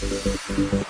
Música